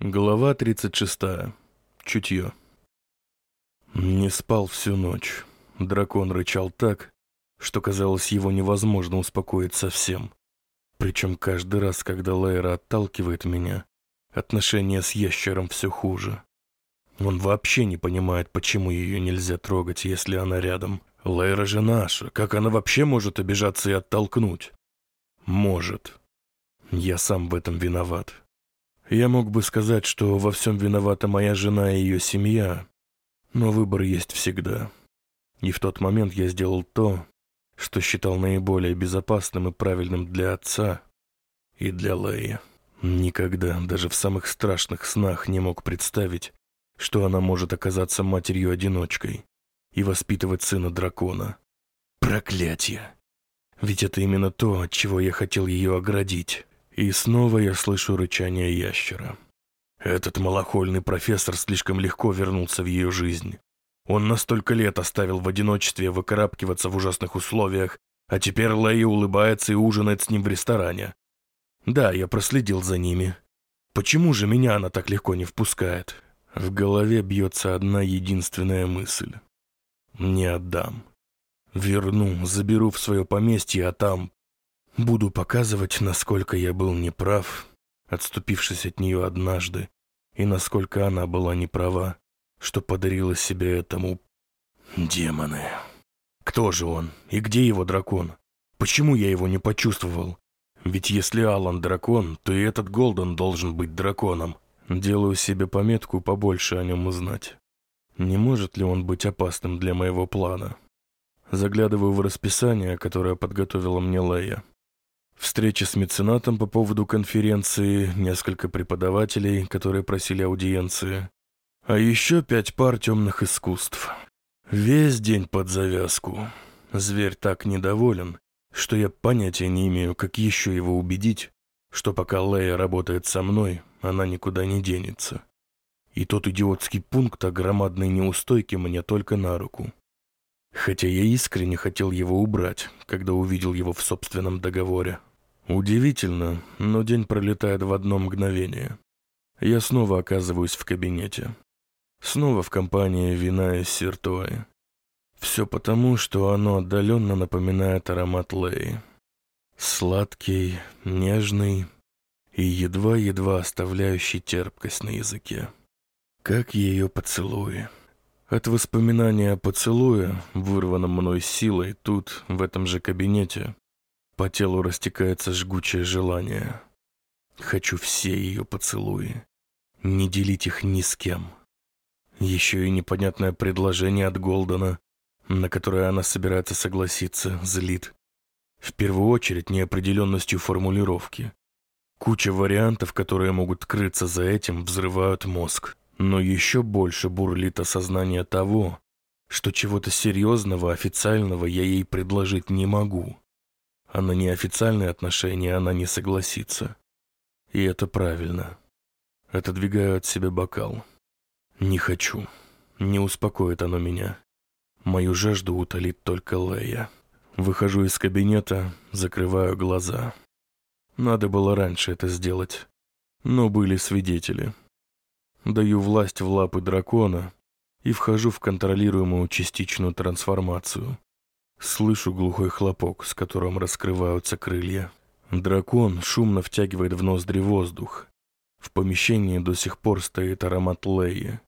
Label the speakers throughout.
Speaker 1: Глава 36. Чутье. Не спал всю ночь. Дракон рычал так, что казалось его невозможно успокоить совсем. Причем каждый раз, когда Лейра отталкивает меня, отношения с ящером все хуже. Он вообще не понимает, почему ее нельзя трогать, если она рядом. Лейра же наша, как она вообще может обижаться и оттолкнуть? Может. Я сам в этом виноват. Я мог бы сказать, что во всем виновата моя жена и ее семья, но выбор есть всегда. И в тот момент я сделал то, что считал наиболее безопасным и правильным для отца и для Леи. Никогда, даже в самых страшных снах, не мог представить, что она может оказаться матерью-одиночкой и воспитывать сына дракона. Проклятие! Ведь это именно то, от чего я хотел ее оградить. И снова я слышу рычание ящера. Этот малохольный профессор слишком легко вернулся в ее жизнь. Он на столько лет оставил в одиночестве выкарабкиваться в ужасных условиях, а теперь Лэй улыбается и ужинает с ним в ресторане. Да, я проследил за ними. Почему же меня она так легко не впускает? В голове бьется одна единственная мысль. Не отдам. Верну, заберу в свое поместье, а там Буду показывать, насколько я был неправ, отступившись от нее однажды, и насколько она была неправа, что подарила себе этому... Демоны. Кто же он? И где его дракон? Почему я его не почувствовал? Ведь если Алан дракон, то и этот Голден должен быть драконом. Делаю себе пометку побольше о нем узнать. Не может ли он быть опасным для моего плана? Заглядываю в расписание, которое подготовила мне Лея. Встреча с меценатом по поводу конференции, несколько преподавателей, которые просили аудиенции, а еще пять пар темных искусств. Весь день под завязку. Зверь так недоволен, что я понятия не имею, как еще его убедить, что пока Лея работает со мной, она никуда не денется. И тот идиотский пункт о громадной неустойке мне только на руку. Хотя я искренне хотел его убрать, когда увидел его в собственном договоре. Удивительно, но день пролетает в одно мгновение. Я снова оказываюсь в кабинете. Снова в компании вина из Сиртуи. Все потому, что оно отдаленно напоминает аромат Леи. Сладкий, нежный и едва-едва оставляющий терпкость на языке. Как ее поцелуи. От воспоминания о поцелуе, вырванном мной силой тут, в этом же кабинете, по телу растекается жгучее желание. Хочу все ее поцелуи. Не делить их ни с кем. Еще и непонятное предложение от Голдена, на которое она собирается согласиться, злит. В первую очередь неопределенностью формулировки. Куча вариантов, которые могут крыться за этим, взрывают мозг. Но еще больше бурлит осознание того, что чего-то серьезного, официального я ей предложить не могу а на неофициальные отношения она не согласится. И это правильно. Отодвигаю от себя бокал. Не хочу. Не успокоит оно меня. Мою жажду утолит только Лея. Выхожу из кабинета, закрываю глаза. Надо было раньше это сделать. Но были свидетели. Даю власть в лапы дракона и вхожу в контролируемую частичную трансформацию. Слышу глухой хлопок, с которым раскрываются крылья. Дракон шумно втягивает в ноздри воздух. В помещении до сих пор стоит аромат Леи.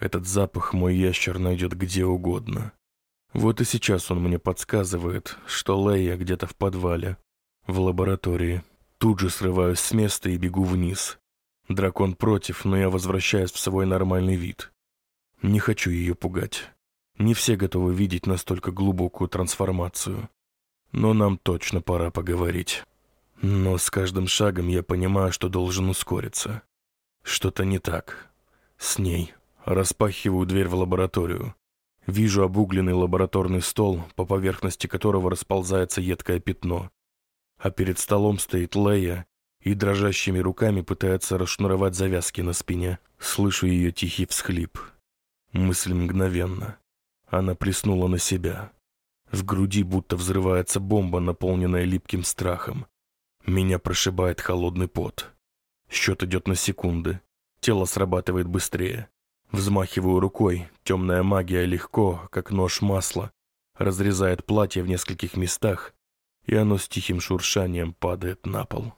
Speaker 1: Этот запах мой ящер найдет где угодно. Вот и сейчас он мне подсказывает, что Лея где-то в подвале, в лаборатории. Тут же срываюсь с места и бегу вниз. Дракон против, но я возвращаюсь в свой нормальный вид. Не хочу ее пугать. Не все готовы видеть настолько глубокую трансформацию. Но нам точно пора поговорить. Но с каждым шагом я понимаю, что должен ускориться. Что-то не так. С ней. Распахиваю дверь в лабораторию. Вижу обугленный лабораторный стол, по поверхности которого расползается едкое пятно. А перед столом стоит Лея и дрожащими руками пытается расшнуровать завязки на спине. Слышу ее тихий всхлип. Мысль мгновенно. Она плеснула на себя. В груди будто взрывается бомба, наполненная липким страхом. Меня прошибает холодный пот. Счет идет на секунды. тело срабатывает быстрее. Взмахиваю рукой, темная магия легко, как нож масла, разрезает платье в нескольких местах, и оно с тихим шуршанием падает на пол.